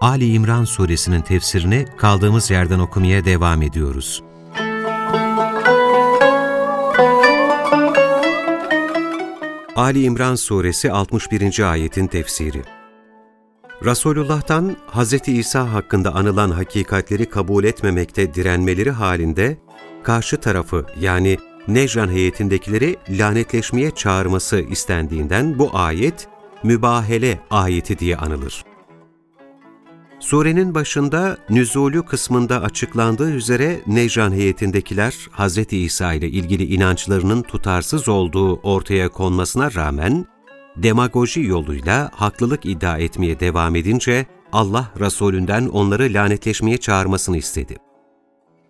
Ali İmran suresinin tefsirini kaldığımız yerden okumaya devam ediyoruz. Ali İmran suresi 61. ayetin tefsiri Resulullah'tan Hz. İsa hakkında anılan hakikatleri kabul etmemekte direnmeleri halinde karşı tarafı yani Necran heyetindekileri lanetleşmeye çağırması istendiğinden bu ayet mübahele ayeti diye anılır. Surenin başında nüzulü kısmında açıklandığı üzere Necran heyetindekiler Hz. İsa ile ilgili inançlarının tutarsız olduğu ortaya konmasına rağmen demagoji yoluyla haklılık iddia etmeye devam edince Allah Resulünden onları lanetleşmeye çağırmasını istedi.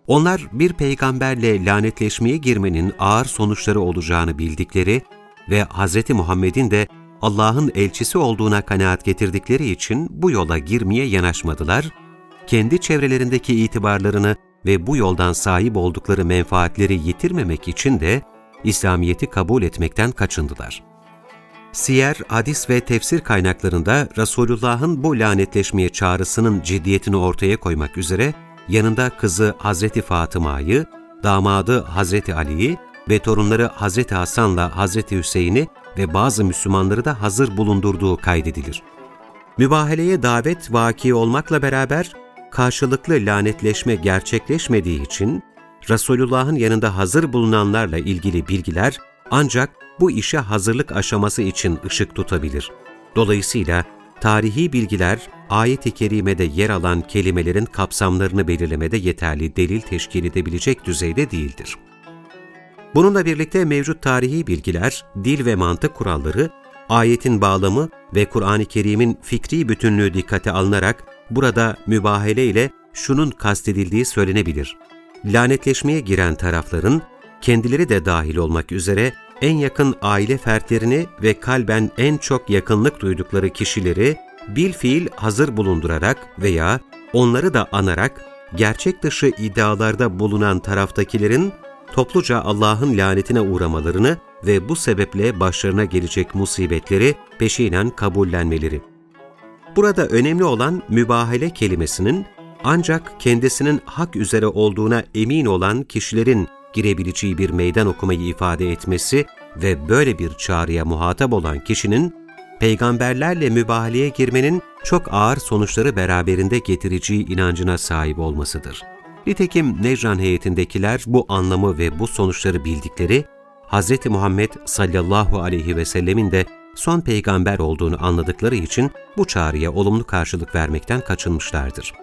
Onlar bir peygamberle lanetleşmeye girmenin ağır sonuçları olacağını bildikleri ve Hz. Muhammed'in de Allah'ın elçisi olduğuna kanaat getirdikleri için bu yola girmeye yanaşmadılar, kendi çevrelerindeki itibarlarını ve bu yoldan sahip oldukları menfaatleri yitirmemek için de İslamiyet'i kabul etmekten kaçındılar. Siyer, hadis ve tefsir kaynaklarında Resulullah'ın bu lanetleşmeye çağrısının ciddiyetini ortaya koymak üzere yanında kızı Hazreti Fatıma'yı, damadı Hazreti Ali'yi ve torunları Hazreti Hasan'la Hazreti Hüseyin'i ve bazı Müslümanları da hazır bulundurduğu kaydedilir. Mübaheleye davet vaki olmakla beraber karşılıklı lanetleşme gerçekleşmediği için Resulullah'ın yanında hazır bulunanlarla ilgili bilgiler ancak bu işe hazırlık aşaması için ışık tutabilir. Dolayısıyla tarihi bilgiler ayet-i kerimede yer alan kelimelerin kapsamlarını belirlemede yeterli delil teşkil edebilecek düzeyde değildir. Bununla birlikte mevcut tarihi bilgiler, dil ve mantık kuralları, ayetin bağlamı ve Kur'an-ı Kerim'in fikri bütünlüğü dikkate alınarak burada mübahele ile şunun kastedildiği söylenebilir. Lanetleşmeye giren tarafların, kendileri de dahil olmak üzere en yakın aile fertlerini ve kalben en çok yakınlık duydukları kişileri bil fiil hazır bulundurarak veya onları da anarak gerçek dışı iddialarda bulunan taraftakilerin topluca Allah'ın lanetine uğramalarını ve bu sebeple başlarına gelecek musibetleri peşinen kabullenmeleri. Burada önemli olan mübahale kelimesinin ancak kendisinin hak üzere olduğuna emin olan kişilerin girebileceği bir meydan okumayı ifade etmesi ve böyle bir çağrıya muhatap olan kişinin peygamberlerle mübahaleye girmenin çok ağır sonuçları beraberinde getireceği inancına sahip olmasıdır. Nitekim Necran heyetindekiler bu anlamı ve bu sonuçları bildikleri, Hz. Muhammed sallallahu aleyhi ve sellemin de son peygamber olduğunu anladıkları için bu çağrıya olumlu karşılık vermekten kaçınmışlardır.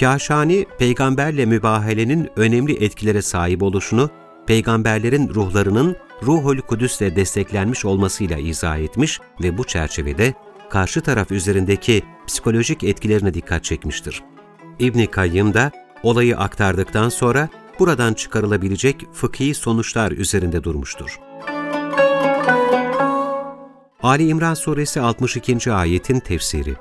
Kaşani, peygamberle mübahelenin önemli etkilere sahip oluşunu, peygamberlerin ruhlarının Ruhul Kudüs'le desteklenmiş olmasıyla izah etmiş ve bu çerçevede karşı taraf üzerindeki psikolojik etkilerine dikkat çekmiştir. İbn Kayyım da olayı aktardıktan sonra buradan çıkarılabilecek fıkhi sonuçlar üzerinde durmuştur. Ali İmran Suresi 62. ayetin tefsiri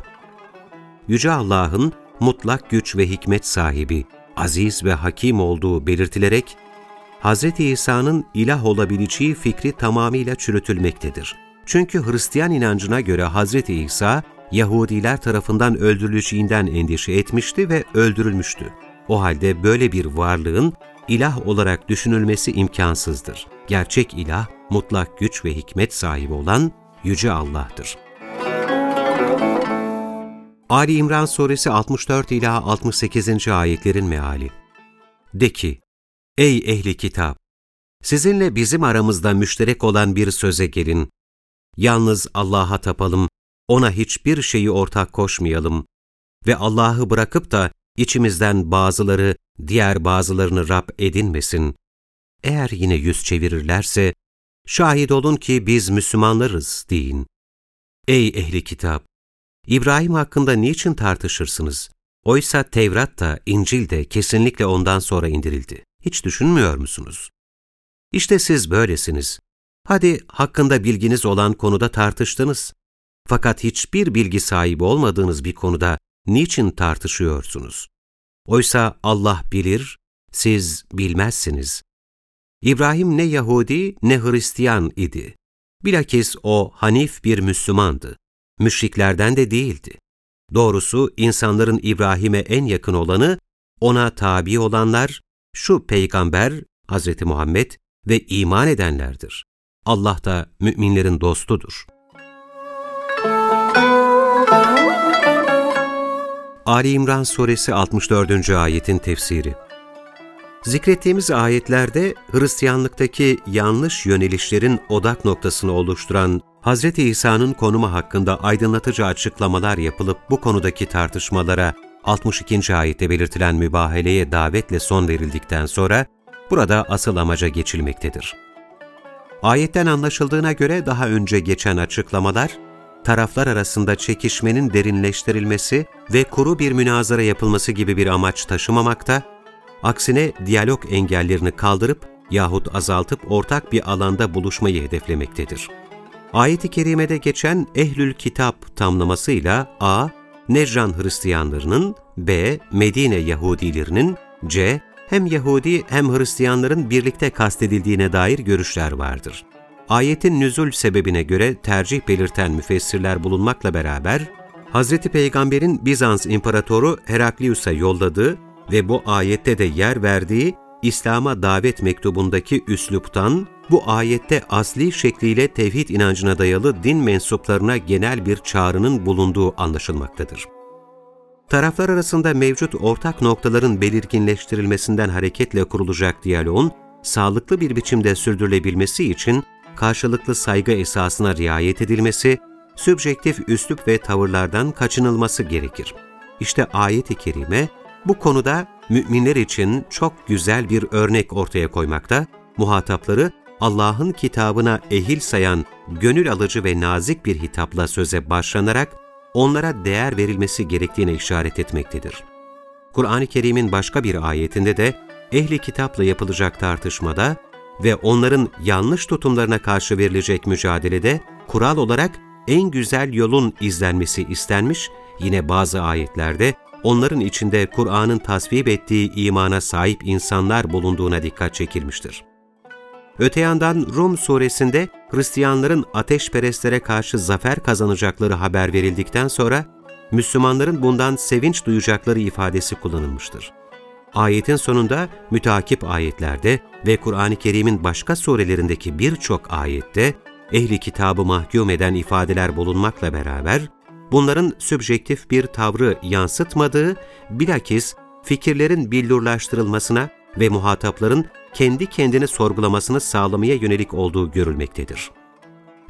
Yüce Allah'ın mutlak güç ve hikmet sahibi, aziz ve hakim olduğu belirtilerek, Hz. İsa'nın ilah olabileceği fikri tamamıyla çürütülmektedir. Çünkü Hristiyan inancına göre Hz. İsa, Yahudiler tarafından öldürüleceğinden endişe etmişti ve öldürülmüştü. O halde böyle bir varlığın ilah olarak düşünülmesi imkansızdır. Gerçek ilah, mutlak güç ve hikmet sahibi olan Yüce Allah'tır. Ali İmran Suresi 64 ila 68. ayetlerin meali. De ki, Ey ehli kitap! Sizinle bizim aramızda müşterek olan bir söze gelin. Yalnız Allah'a tapalım, O'na hiçbir şeyi ortak koşmayalım ve Allah'ı bırakıp da içimizden bazıları diğer bazılarını Rab edinmesin. Eğer yine yüz çevirirlerse, şahit olun ki biz Müslümanlarız deyin. Ey ehli kitap! İbrahim hakkında niçin tartışırsınız? Oysa Tevrat da, İncil de kesinlikle ondan sonra indirildi. Hiç düşünmüyor musunuz? İşte siz böylesiniz. Hadi hakkında bilginiz olan konuda tartıştınız. Fakat hiçbir bilgi sahibi olmadığınız bir konuda niçin tartışıyorsunuz? Oysa Allah bilir, siz bilmezsiniz. İbrahim ne Yahudi ne Hristiyan idi. Bilakis o hanif bir Müslümandı. Müşriklerden de değildi. Doğrusu insanların İbrahim'e en yakın olanı, ona tabi olanlar, şu peygamber Hz. Muhammed ve iman edenlerdir. Allah da müminlerin dostudur. Ali İmran Suresi 64. ayetin tefsiri Zikrettiğimiz ayetlerde Hristiyanlıktaki yanlış yönelişlerin odak noktasını oluşturan Hz. İsa'nın konumu hakkında aydınlatıcı açıklamalar yapılıp bu konudaki tartışmalara 62. ayette belirtilen mübaheleye davetle son verildikten sonra burada asıl amaca geçilmektedir. Ayetten anlaşıldığına göre daha önce geçen açıklamalar, taraflar arasında çekişmenin derinleştirilmesi ve kuru bir münazara yapılması gibi bir amaç taşımamakta, aksine diyalog engellerini kaldırıp yahut azaltıp ortak bir alanda buluşmayı hedeflemektedir. Ayet-i Kerime'de geçen Ehlül Kitap tamlamasıyla A. Necran Hristiyanlarının, B. Medine Yahudilerinin, C. Hem Yahudi hem Hristiyanların birlikte kastedildiğine dair görüşler vardır. Ayetin nüzul sebebine göre tercih belirten müfessirler bulunmakla beraber, Hz. Peygamber'in Bizans İmparatoru Heraklius'a yolladığı ve bu ayette de yer verdiği İslam'a davet mektubundaki üsluptan, bu ayette asli şekliyle tevhid inancına dayalı din mensuplarına genel bir çağrının bulunduğu anlaşılmaktadır. Taraflar arasında mevcut ortak noktaların belirginleştirilmesinden hareketle kurulacak diyaloğun, sağlıklı bir biçimde sürdürülebilmesi için karşılıklı saygı esasına riayet edilmesi, sübjektif üslup ve tavırlardan kaçınılması gerekir. İşte ayet-i kerime bu konuda müminler için çok güzel bir örnek ortaya koymakta, muhatapları Allah'ın kitabına ehil sayan gönül alıcı ve nazik bir hitapla söze başlanarak onlara değer verilmesi gerektiğine işaret etmektedir. Kur'an-ı Kerim'in başka bir ayetinde de ehli kitapla yapılacak tartışmada ve onların yanlış tutumlarına karşı verilecek mücadelede kural olarak en güzel yolun izlenmesi istenmiş, yine bazı ayetlerde onların içinde Kur'an'ın tasvip ettiği imana sahip insanlar bulunduğuna dikkat çekilmiştir. Öte yandan Rum suresinde Hristiyanların ateşperestlere karşı zafer kazanacakları haber verildikten sonra Müslümanların bundan sevinç duyacakları ifadesi kullanılmıştır. Ayetin sonunda mütakip ayetlerde ve Kur'an-ı Kerim'in başka surelerindeki birçok ayette ehli kitabı mahkum eden ifadeler bulunmakla beraber, bunların sübjektif bir tavrı yansıtmadığı, bilakis fikirlerin billurlaştırılmasına ve muhatapların kendi kendini sorgulamasını sağlamaya yönelik olduğu görülmektedir.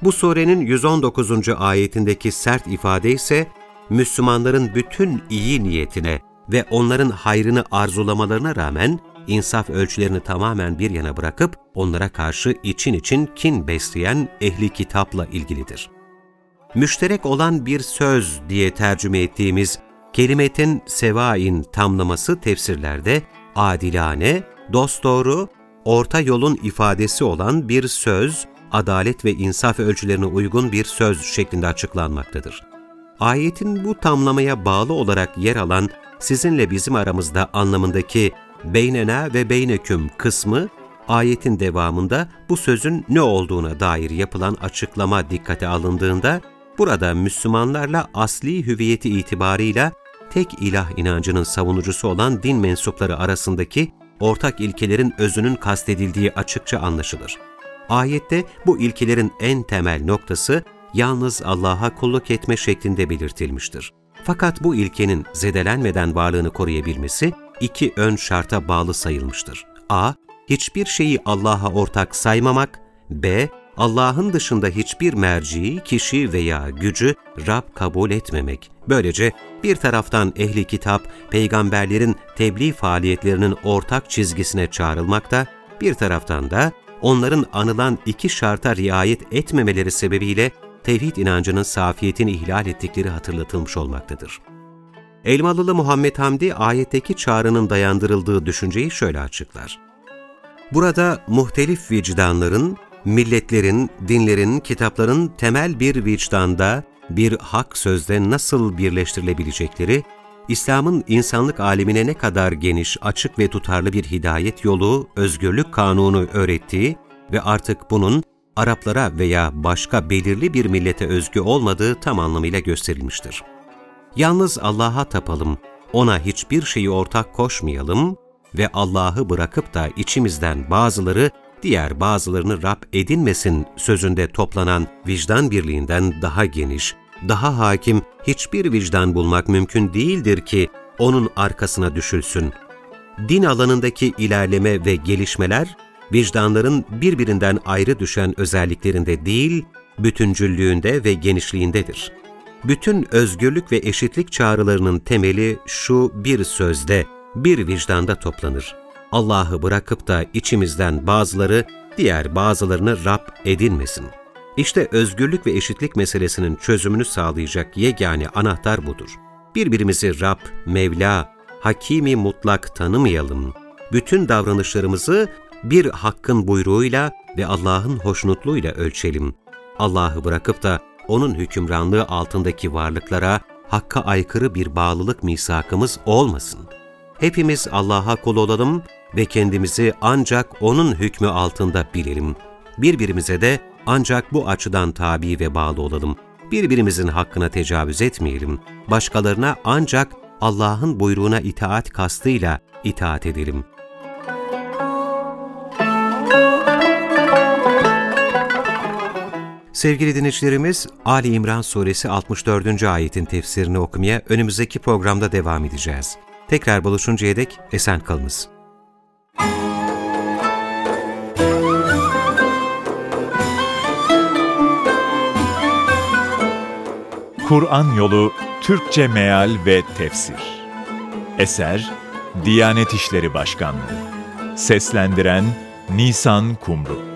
Bu surenin 119. ayetindeki sert ifade ise, Müslümanların bütün iyi niyetine ve onların hayrını arzulamalarına rağmen insaf ölçülerini tamamen bir yana bırakıp onlara karşı için için kin besleyen ehli kitapla ilgilidir. Müşterek olan bir söz diye tercüme ettiğimiz kelimetin sevain tamlaması tefsirlerde adilane, dosdoğru, orta yolun ifadesi olan bir söz, adalet ve insaf ölçülerine uygun bir söz şeklinde açıklanmaktadır. Ayetin bu tamlamaya bağlı olarak yer alan sizinle bizim aramızda anlamındaki beynena ve beyneküm kısmı, ayetin devamında bu sözün ne olduğuna dair yapılan açıklama dikkate alındığında, burada Müslümanlarla asli hüviyeti itibarıyla tek ilah inancının savunucusu olan din mensupları arasındaki ortak ilkelerin özünün kastedildiği açıkça anlaşılır. Ayette bu ilkelerin en temel noktası yalnız Allah'a kulluk etme şeklinde belirtilmiştir. Fakat bu ilkenin zedelenmeden varlığını koruyabilmesi iki ön şarta bağlı sayılmıştır. a. Hiçbir şeyi Allah'a ortak saymamak. b. Allah'ın dışında hiçbir merciyi, kişi veya gücü Rab kabul etmemek. Böylece bir taraftan ehli kitap, peygamberlerin tebliğ faaliyetlerinin ortak çizgisine çağrılmakta, bir taraftan da onların anılan iki şarta riayet etmemeleri sebebiyle tevhid inancının safiyetini ihlal ettikleri hatırlatılmış olmaktadır. Elmalılı Muhammed Hamdi ayetteki çağrının dayandırıldığı düşünceyi şöyle açıklar. Burada muhtelif vicdanların, milletlerin, dinlerin, kitapların temel bir vicdanda, bir hak sözde nasıl birleştirilebilecekleri, İslam'ın insanlık alemine ne kadar geniş, açık ve tutarlı bir hidayet yolu, özgürlük kanunu öğrettiği ve artık bunun Araplara veya başka belirli bir millete özgü olmadığı tam anlamıyla gösterilmiştir. Yalnız Allah'a tapalım, O'na hiçbir şeyi ortak koşmayalım ve Allah'ı bırakıp da içimizden bazıları diğer bazılarını Rab edinmesin sözünde toplanan vicdan birliğinden daha geniş, daha hakim hiçbir vicdan bulmak mümkün değildir ki onun arkasına düşülsün. Din alanındaki ilerleme ve gelişmeler, vicdanların birbirinden ayrı düşen özelliklerinde değil, bütüncüllüğünde ve genişliğindedir. Bütün özgürlük ve eşitlik çağrılarının temeli şu bir sözde, bir vicdanda toplanır. Allah'ı bırakıp da içimizden bazıları diğer bazılarını Rab edinmesin. İşte özgürlük ve eşitlik meselesinin çözümünü sağlayacak yegane anahtar budur. Birbirimizi Rab, Mevla, Hakimi mutlak tanımayalım. Bütün davranışlarımızı bir hakkın buyruğuyla ve Allah'ın hoşnutluğuyla ölçelim. Allah'ı bırakıp da O'nun hükümranlığı altındaki varlıklara hakka aykırı bir bağlılık misakımız olmasın. Hepimiz Allah'a kul olalım ve kendimizi ancak O'nun hükmü altında bilelim. Birbirimize de ancak bu açıdan tabi ve bağlı olalım. Birbirimizin hakkına tecavüz etmeyelim. Başkalarına ancak Allah'ın buyruğuna itaat kastıyla itaat edelim. Sevgili dinleyicilerimiz, Ali İmran Suresi 64. ayetin tefsirini okumaya önümüzdeki programda devam edeceğiz. Tekrar buluşuncaya dek esen kalınız. Kur'an Yolu Türkçe Meal ve Tefsir Eser Diyanet İşleri Başkanlığı Seslendiren Nisan Kumru